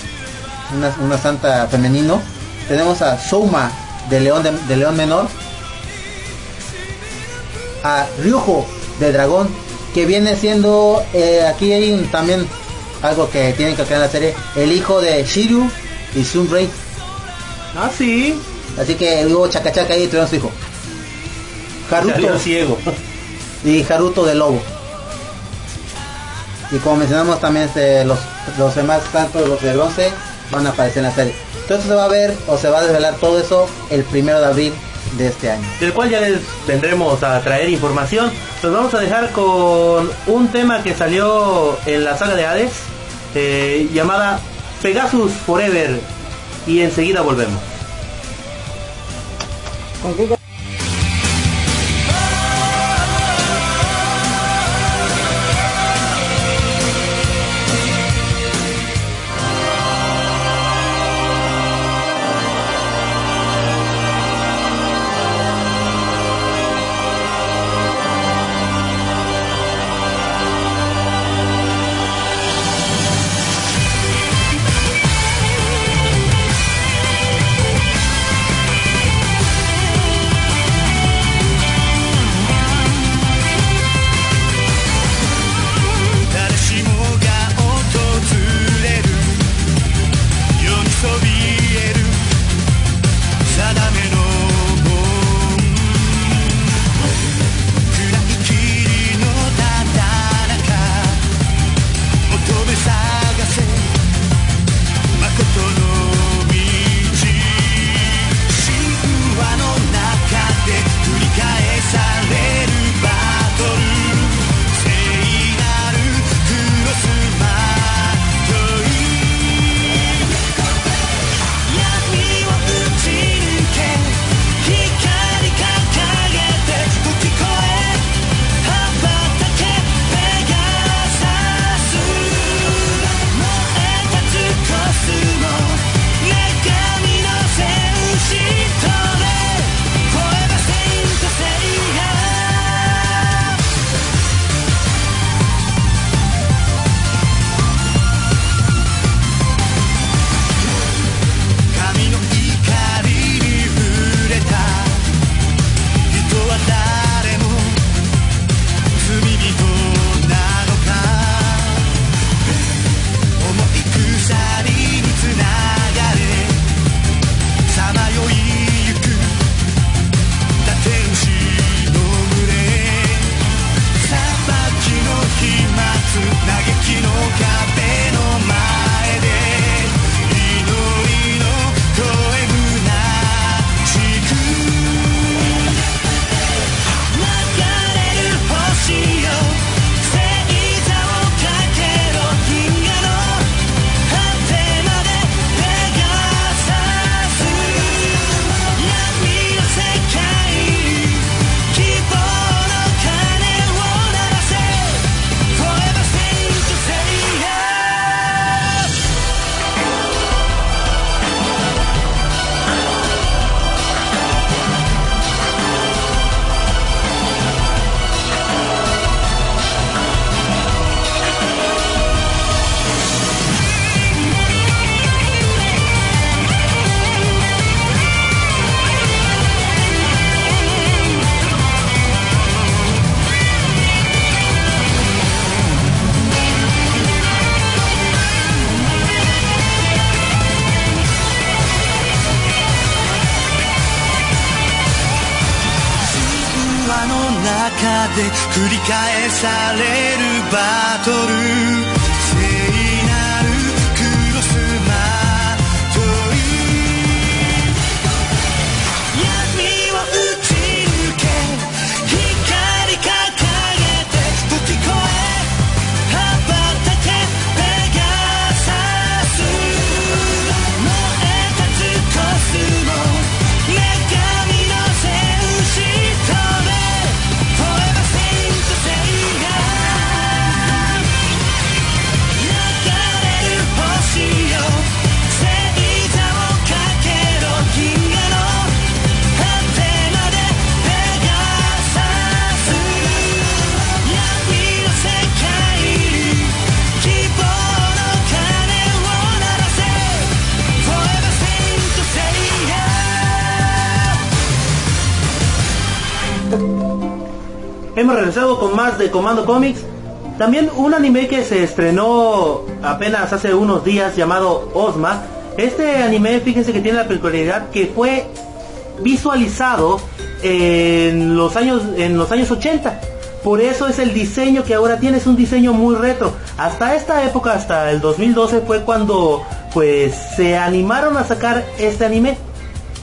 una, una santa femenino. Tenemos a Souma de león, de, de león menor. A Ryujo de dragón. Que viene siendo, eh, aquí hay un- también algo que tienen que aclarar en la serie. El hijo de Shiru y Sunray. Ah, sí. Así que hubo chaca chaca ahí y tuvieron su hijo. Haruto ciego. y Haruto de Lobo. Y como mencionamos también este, los, los demás tanto los de bronce van a aparecer en la serie. Entonces se va a ver o se va a desvelar todo eso el primero de abril de este año. del cual ya les tendremos a traer información. Los vamos a dejar con un tema que salió en la saga de Hades, eh, llamada Pegasus Forever. Y enseguida volvemos. ¿Con qué con más de Comando Comics. También un anime que se estrenó apenas hace unos días llamado Osma. Este anime, fíjense que tiene la peculiaridad que fue visualizado en los años en los años 80. Por eso es el diseño que ahora tiene, es un diseño muy retro. Hasta esta época, hasta el 2012 fue cuando pues se animaron a sacar este anime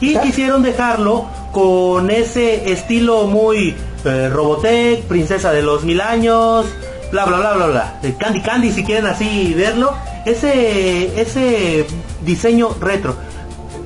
y quisieron dejarlo con ese estilo muy eh, Robotech, Princesa de los Mil Años, bla bla bla bla bla, Candy Candy si quieren así verlo, ese ese diseño retro.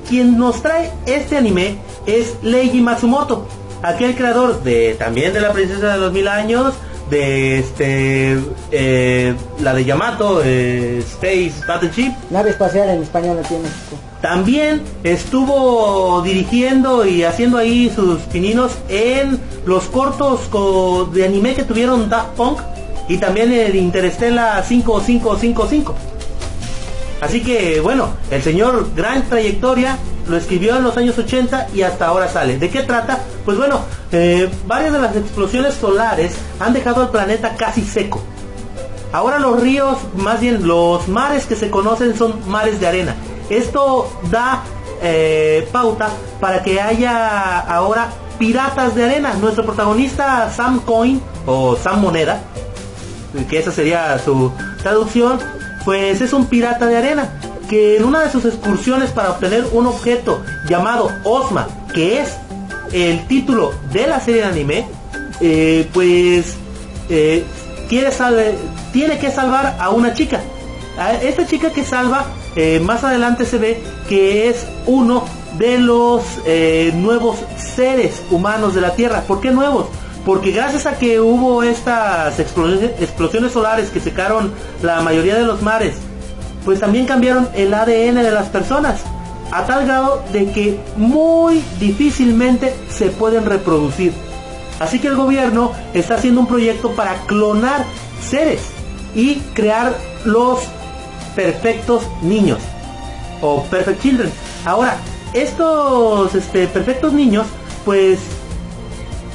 Quien nos trae este anime es Leiji Matsumoto, aquel creador de también de la Princesa de los Mil Años, de este eh, la de Yamato, eh, Space Battleship, Nave espacial en español aquí en México. también estuvo dirigiendo y haciendo ahí sus pininos en los cortos co- de anime que tuvieron Daft Punk y también el Interestela 5555. Así que bueno, el señor gran trayectoria lo escribió en los años 80 y hasta ahora sale. ¿De qué trata? Pues bueno, eh, varias de las explosiones solares han dejado al planeta casi seco. Ahora los ríos, más bien los mares que se conocen son mares de arena. Esto da eh, pauta para que haya ahora piratas de arena. Nuestro protagonista Sam Coin o Sam Moneda, que esa sería su traducción, pues es un pirata de arena que en una de sus excursiones para obtener un objeto llamado Osma, que es el título de la serie de anime, eh, pues eh, tiene que salvar a una chica. A esta chica que salva, eh, más adelante se ve que es uno de los nuevos seres humanos de la Tierra. ¿Por qué nuevos? Porque gracias a que hubo estas explosiones solares que secaron la mayoría de los mares, pues también cambiaron el ADN de las personas. A tal grado de que muy difícilmente se pueden reproducir. Así que el gobierno está haciendo un proyecto para clonar seres y crear los perfectos niños o perfect children. Ahora, estos este, perfectos niños, pues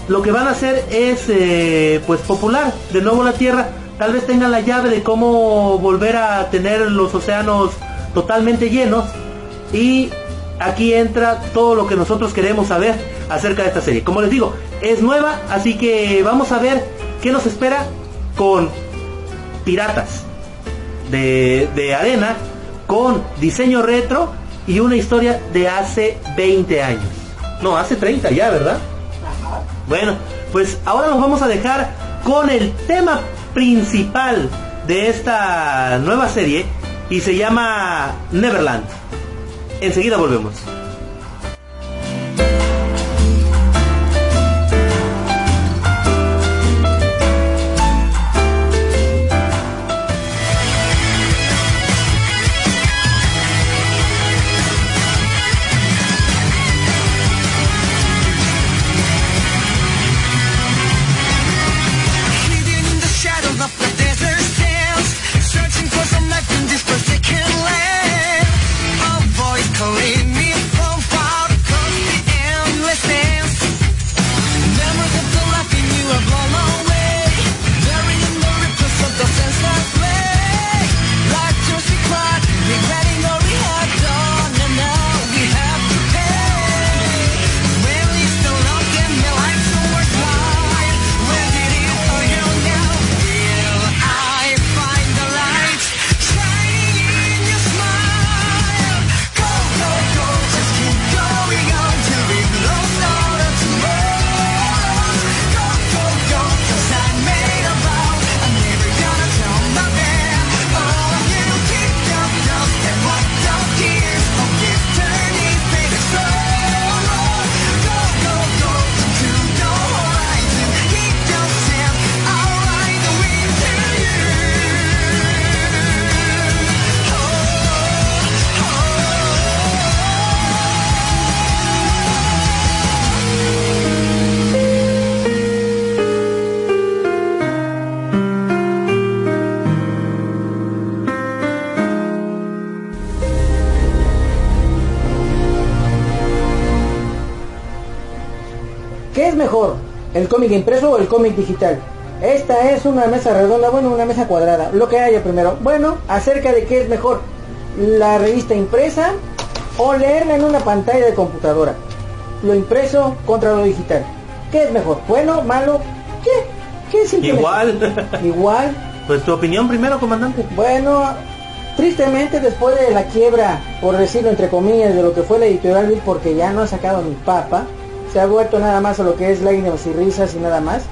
lo que van a hacer es eh, pues popular de nuevo la Tierra. Tal vez tengan la llave de cómo volver a tener los océanos totalmente llenos. Y aquí entra todo lo que nosotros queremos saber acerca de esta serie. Como les digo, es nueva, así que vamos a ver qué nos espera con piratas de, de arena, con diseño retro y una historia de hace 20 años. No, hace 30 ya, ¿verdad? Bueno, pues ahora nos vamos a dejar con el tema principal de esta nueva serie y se llama Neverland. Enseguida volvemos. ¿El cómic impreso o el cómic digital? Esta es una mesa redonda, bueno, una mesa cuadrada, lo que haya primero. Bueno, acerca de qué es mejor, la revista impresa o leerla en una pantalla de computadora. Lo impreso contra lo digital. ¿Qué es mejor? ¿Bueno? ¿Malo? ¿Qué? ¿Qué es? Igual. Igual. Pues tu opinión primero, comandante. Bueno, tristemente después de la quiebra, por decirlo entre comillas, de lo que fue la editorial porque ya no ha sacado ni papa, se ha vuelto nada más a lo que es lágrimas y risas y nada más.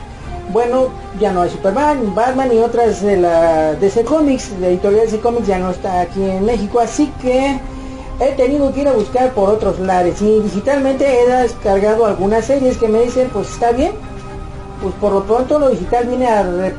Bueno, ya no hay Superman, Batman y otras de la DC Comics, de editorial DC Comics ya no está aquí en México, así que he tenido que ir a buscar por otros lares. Y digitalmente he descargado algunas series que me dicen, pues está bien, pues por lo pronto lo digital viene a...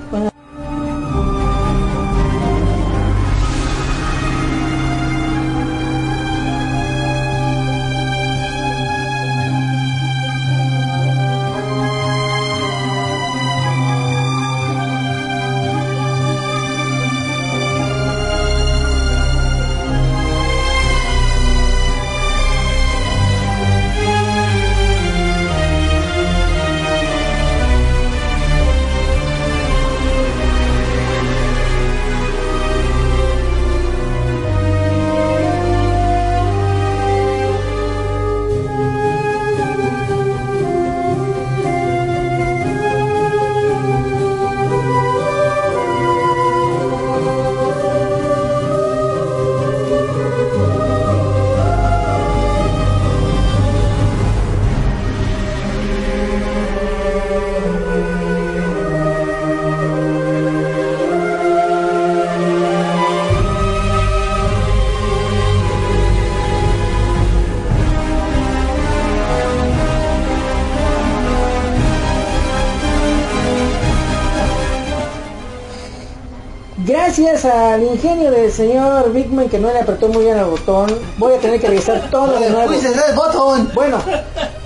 al ingenio del señor Bigman que no le apretó muy bien el botón, voy a tener que revisar todo de nuevo. el botón! Bueno,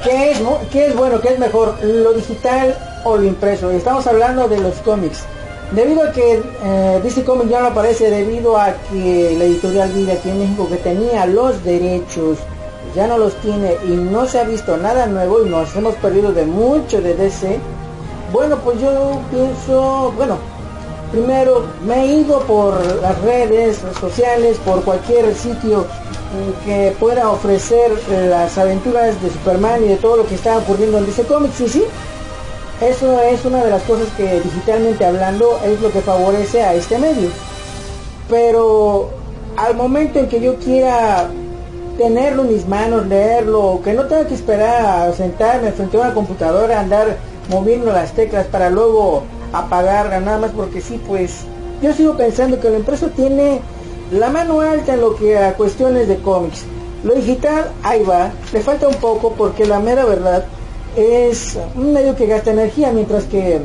¿qué es, ¿qué es bueno? ¿Qué es mejor? ¿Lo digital o lo impreso? Estamos hablando de los cómics. Debido a que eh, DC Comics ya no aparece, debido a que la editorial Vida aquí en México que tenía los derechos, ya no los tiene y no se ha visto nada nuevo y nos hemos perdido de mucho de DC. Bueno, pues yo pienso, bueno, primero me he ido por las redes sociales, por cualquier sitio que pueda ofrecer las aventuras de Superman y de todo lo que está ocurriendo en DC Comics y sí, eso es una de las cosas que digitalmente hablando es lo que favorece a este medio. Pero al momento en que yo quiera tenerlo en mis manos, leerlo, que no tenga que esperar a sentarme frente a una computadora, andar moviendo las teclas para luego apagarla, nada más porque sí, pues yo sigo pensando que la empresa tiene la mano alta en lo que a cuestiones de cómics. Lo digital, ahí va, le falta un poco porque la mera verdad es un medio que gasta energía, mientras que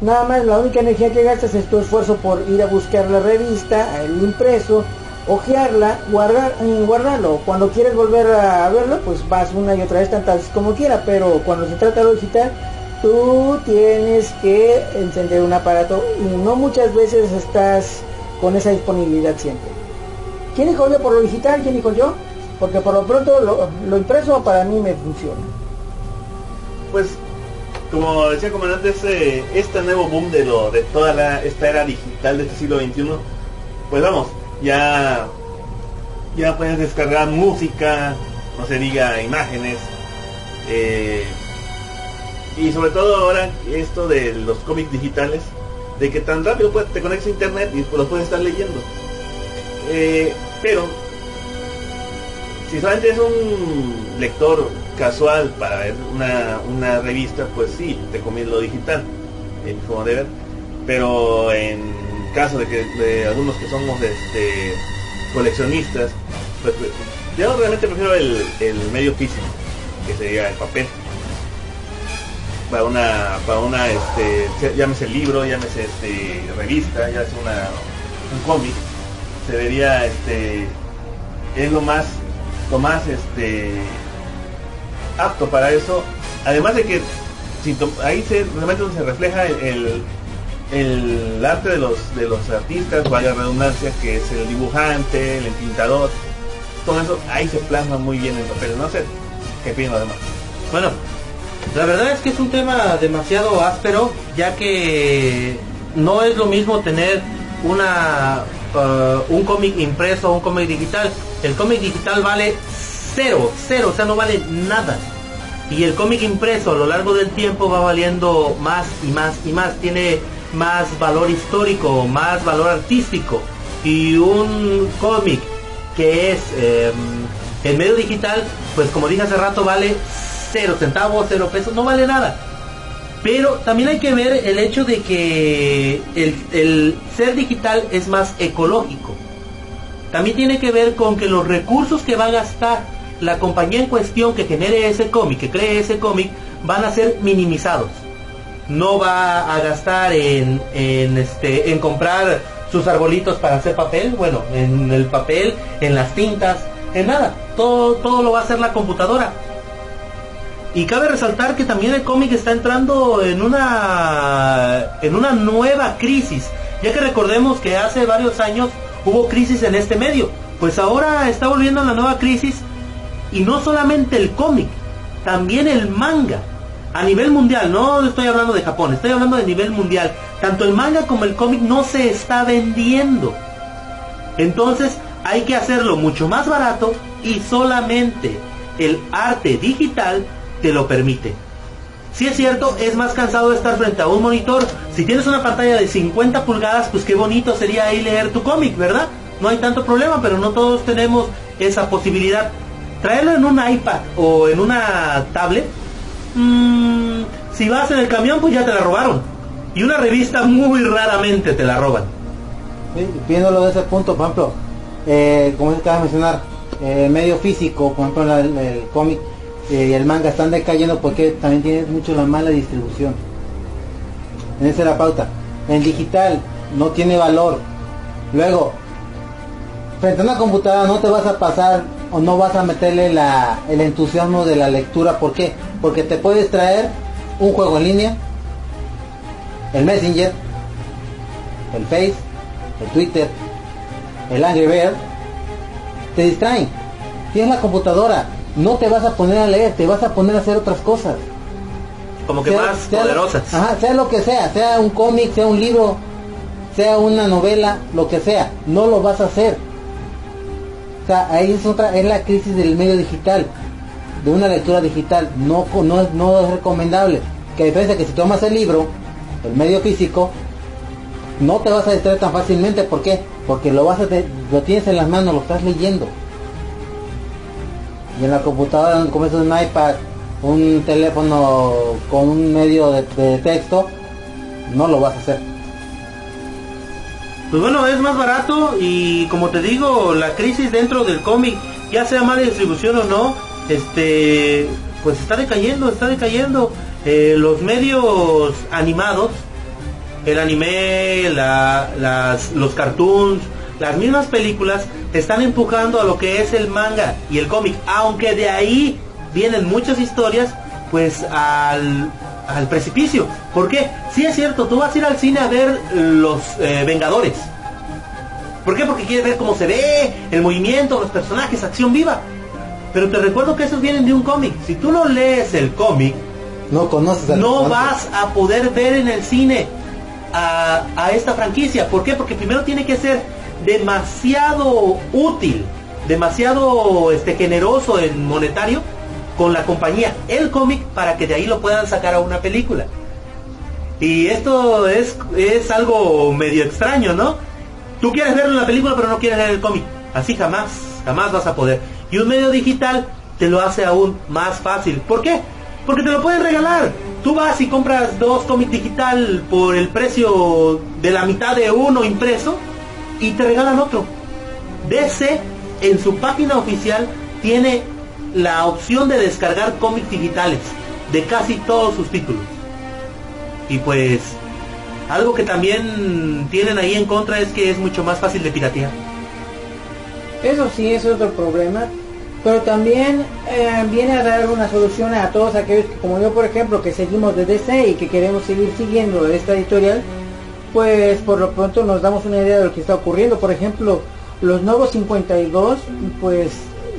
nada más la única energía que gastas es tu esfuerzo por ir a buscar la revista, el impreso, ojearla, guardar, eh, guardarlo. Cuando quieres volver a verlo, pues vas una y otra vez tantas como quiera, pero cuando se trata de lo digital, tú tienes que encender un aparato y no muchas veces estás con esa disponibilidad siempre. ¿Quién dijo yo por lo digital? ¿Quién dijo yo? Porque por lo pronto lo, impreso para mí me funciona. Pues, como decía comandante, este, este nuevo boom de lo de toda la, esta era digital de este siglo XXI, pues vamos, ya ya puedes descargar música, no se diga imágenes, eh, y sobre todo ahora esto de los cómics digitales, de que tan rápido te conectas a internet y los puedes estar leyendo. Eh, pero si solamente es un lector casual para ver una, una revista, pues sí, te conviene lo digital, en como de ver. Pero en caso de que algunos que somos este, coleccionistas, pues, pues, yo realmente prefiero el, el medio físico, que sería el papel. Para una, para una, este, se- llámese libro, llámese este, revista, es una, un cómic, se vería, este, es lo más, lo más, este, apto para eso. Además de que ahí se, realmente se refleja el, el, arte de los, de los artistas, vaya redundancia, que es el dibujante, el pintador, todo eso ahí se plasma muy bien en papel. No sé qué opinan los demás. Bueno, La verdad es que es un tema demasiado áspero, ya que no es lo mismo tener una uh, un cómic impreso o un cómic digital. El cómic digital vale cero, cero, o sea, no vale nada. Y el cómic impreso a lo largo del tiempo va valiendo más y más y más. Tiene más valor histórico, más valor artístico. Y un cómic que es eh, en medio digital, pues como dije hace rato, vale cero centavos, cero pesos, no vale nada. Pero también hay que ver el hecho de que el, ser digital es más ecológico. También tiene que ver con que los recursos que va a gastar la compañía en cuestión que genere ese cómic, que cree ese cómic, van a ser minimizados. No va a gastar en, en, este, en comprar sus arbolitos para hacer papel, bueno, en el papel, en las tintas, en nada. Todo, todo lo va a hacer la computadora. Y cabe resaltar que también el cómic está entrando en una en una nueva crisis, ya que recordemos que hace varios años hubo crisis en este medio, pues ahora está volviendo la nueva crisis y no solamente el cómic, también el manga. A nivel mundial, no estoy hablando de Japón, estoy hablando de nivel mundial. Tanto el manga como el cómic no se está vendiendo. Entonces hay que hacerlo mucho más barato y solamente el arte digital te lo permite. Si es cierto, es más cansado estar frente a un monitor. Si tienes una pantalla de 50 pulgadas, pues qué bonito sería ahí leer tu cómic, ¿verdad? No hay tanto problema, pero no todos tenemos esa posibilidad. Traerlo en un iPad o en una tablet, mmm, si vas en el camión, pues ya te la robaron. Y una revista muy raramente te la roban. Viéndolo de ese punto, por ejemplo, eh, como se acaba de mencionar, eh, medio físico, por ejemplo, el, el cómic eh, y el manga están decayendo porque también tiene mucho la mala distribución. En esa es la pauta. En digital no tiene valor. Luego, frente a una computadora no te vas a pasar o no vas a meterle la, el entusiasmo de la lectura. ¿Por qué? Porque te puedes traer un juego en línea, el Messenger, el Face, el Twitter, el Angry Bird, te distraen. Tienes la computadora, no te vas a poner a leer, te vas a poner a hacer otras cosas. Como que Sea- más sea- poderosas. Ajá, sea lo que sea, sea un cómic, sea un libro, sea una novela, lo que sea, no lo vas a hacer. O sea, ahí es otra, es la crisis del medio digital, de una lectura digital, no, no, es- no es recomendable. Que a diferencia que si tomas el libro, el medio físico, no te vas a distraer tan fácilmente, ¿por qué? Porque lo vas a te- lo tienes en las manos, lo estás leyendo. Y en la computadora, como es un iPad, un teléfono con un medio de, de texto, no lo vas a hacer. Pues bueno, es más barato y como te digo, la crisis dentro del cómic, ya sea mala distribución o no, este, pues está decayendo, está decayendo. Eh, los medios animados, el anime, la- las, los cartoons, las mismas películas, están empujando a lo que es el manga y el cómic, aunque de ahí vienen muchas historias, pues al, al precipicio. ¿Por qué? Sí es cierto, tú vas a ir al cine a ver los eh, Vengadores. ¿Por qué? Porque quieres ver cómo se ve, el movimiento, los personajes, acción viva. Pero te recuerdo que esos vienen de un cómic. Si tú no lees el cómic, No conoces al no personaje. vas a poder ver en el cine a, a esta franquicia. ¿Por qué? Porque primero tiene que ser demasiado útil, demasiado este, generoso en monetario con la compañía, el cómic, para que de ahí lo puedan sacar a una película. Y esto es, es algo medio extraño, ¿no? Tú quieres verlo en la película pero no quieres leer el cómic. Así jamás, jamás vas a poder. Y un medio digital te lo hace aún más fácil. ¿Por qué? Porque te lo pueden regalar. Tú vas y compras dos cómics digital por el precio de la mitad de uno impreso y te regalan otro. DC en su página oficial tiene la opción de descargar cómics digitales de casi todos sus títulos. Y pues algo que también tienen ahí en contra es que es mucho más fácil de piratear. Eso sí es otro problema, pero también eh, viene a dar una solución a todos aquellos que, como yo por ejemplo, que seguimos de DC y que queremos seguir siguiendo esta editorial, pues por lo pronto nos damos una idea de lo que está ocurriendo. Por ejemplo, los nuevos 52, pues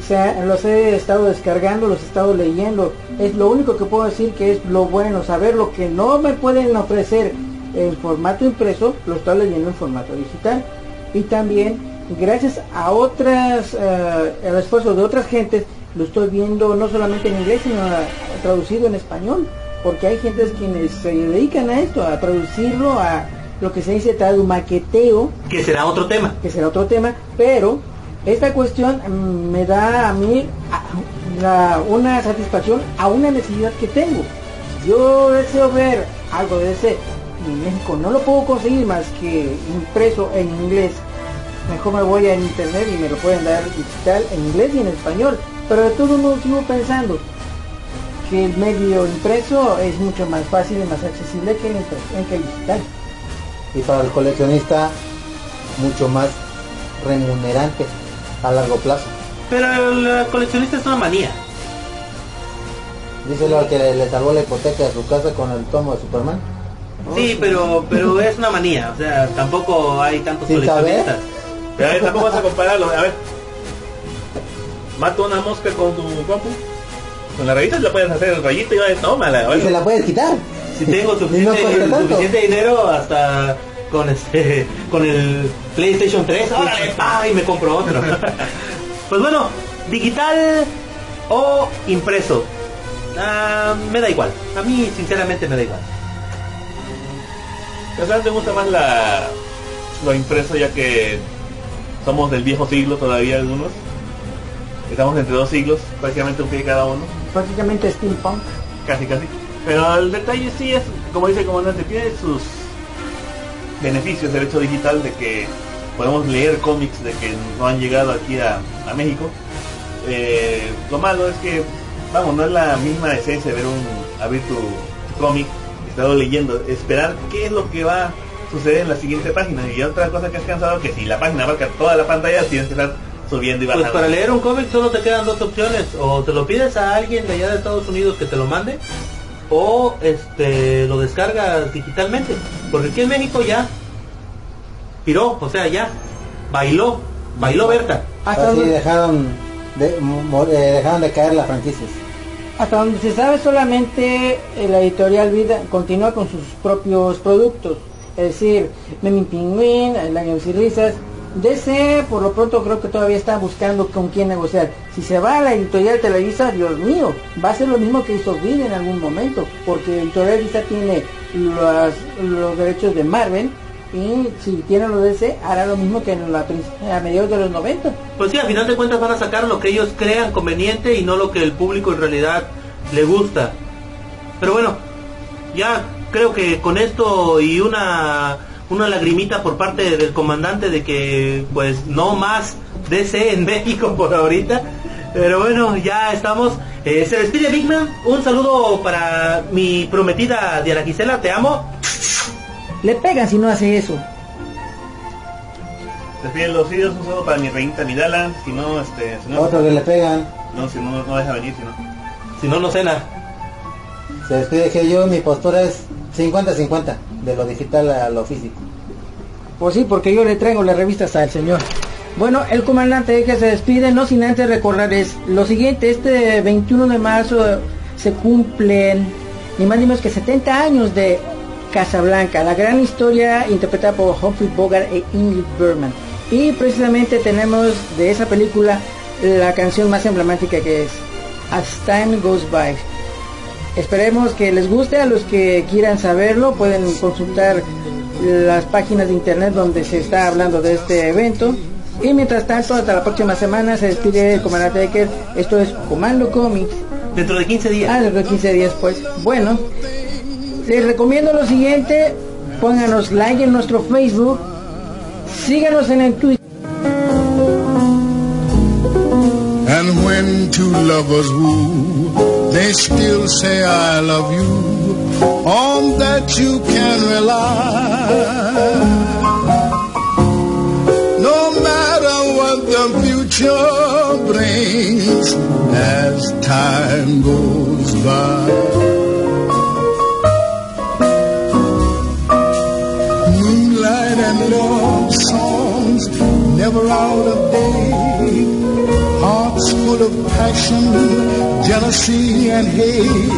se- los he estado descargando, los he estado leyendo. Es lo único que puedo decir que es lo bueno, saber lo que no me pueden ofrecer en formato impreso, lo estoy leyendo en formato digital. Y también, gracias a otras, eh, al esfuerzo de otras gentes, lo estoy viendo no solamente en inglés, sino a- traducido en español. Porque hay gentes quienes se dedican a esto, a traducirlo, a lo que se dice maqueteo Que será otro tema. que será otro tema, pero esta cuestión mm, me da a mí una satisfacción a una necesidad que tengo. Yo deseo ver algo de ese en México, no lo puedo conseguir más que impreso en inglés. Mejor me voy a internet y me lo pueden dar digital en inglés y en español. Pero de todo modo sigo pensando que el medio impreso es mucho más fácil y más accesible que el, que el digital. Y para el coleccionista, mucho más remunerante a largo plazo. Pero el coleccionista es una manía. Díselo al que le, le salvó la hipoteca de su casa con el tomo de Superman. Sí, pero pero es una manía. O sea, tampoco hay tantos saber. coleccionistas. Pero a ver, tampoco vas a compararlo. A ver. Mato una mosca con tu compu. Con la revista la puedes hacer el rayito y va tómala. Y Bueno, se la puedes quitar. Si tengo no suficiente, suficiente dinero hasta con este con el PlayStation 3, órale, pa, y me compro otro. pues bueno, digital o impreso. Ah, me da igual. A mí sinceramente me da igual. o sea, te gusta más la lo impreso ya que somos del viejo siglo todavía algunos. Estamos entre dos siglos, prácticamente un pie cada uno. Prácticamente steampunk. Casi, casi. Pero el detalle sí es, como dice el comandante, tiene sus beneficios el hecho digital de que podemos leer cómics de que no han llegado aquí a, a México. Eh, lo malo es que, vamos, no es la misma esencia de ver un, abrir tu, tu cómic, estarlo leyendo, esperar qué es lo que va a suceder en la siguiente página. Y otra cosa que has cansado, que si la página abarca toda la pantalla, tienes que estar subiendo y Pues bajando. para leer un cómic solo te quedan dos opciones, o te lo pides a alguien de allá de Estados Unidos que te lo mande, o este lo descargas digitalmente, porque aquí en México ya piró, o sea ya bailó, bailó Berta. Hasta Así donde, dejaron de, eh, dejaron de caer las franquicias. hasta donde se sabe solamente eh, la editorial Vida continúa con sus propios productos. Es decir, Memín Pingüín, Lágrimas y Risas. DC por lo pronto creo que todavía está buscando con quién negociar. Si se va a la editorial Televisa, Dios mío, va a ser lo mismo que hizo Vid en algún momento, porque editorial Televisa tiene los, los derechos de Marvel y si tiene los DC hará lo mismo que en la, a mediados de los 90. Pues sí, al final de cuentas van a sacar lo que ellos crean conveniente y no lo que el público en realidad le gusta. Pero bueno, ya creo que con esto y una una lagrimita por parte del comandante de que pues no más DC en México por ahorita. Pero bueno, ya estamos. Eh, se despide Big Man. Un saludo para mi prometida Diana Gisela, te amo. Le pegan si no hace eso. Despiden los vídeos, un saludo para mi reinita Midala, si no, este, si no, Otro que le pegan. no, si no, no deja venir, si no. Si no, no cena. Se despide que yo, mi postura es 50-50, de lo digital a lo físico. Pues sí, porque yo le traigo las revistas al señor. Bueno, el comandante que se despide, no sin antes recordarles lo siguiente, este 21 de marzo se cumplen ni más ni menos que 70 años de Casablanca, la gran historia interpretada por Humphrey Bogart e Ingrid Bergman. Y precisamente tenemos de esa película la canción más emblemática que es As Time Goes By. Esperemos que les guste, a los que quieran saberlo pueden consultar las páginas de internet donde se está hablando de este evento. Y mientras tanto, hasta la próxima semana se despide el comandante Decker. Esto es Comando Comics. Dentro de 15 días. Ah, dentro de 15 días pues. Bueno, les recomiendo lo siguiente. Pónganos like en nuestro Facebook. Síganos en el Twitter. And when two lovers woo, they still say I love you. On that you can rely. No matter what the future brings as time goes by. Moonlight and love songs never out of date. Full of passion, jealousy, and hate.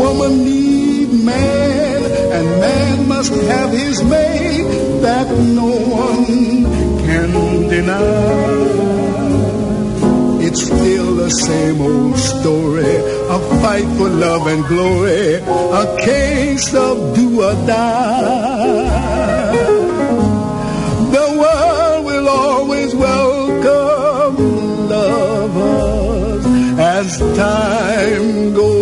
Woman need man, and man must have his mate that no one can deny. It's still the same old story, a fight for love and glory, a case of do or die. Time goes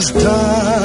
as time.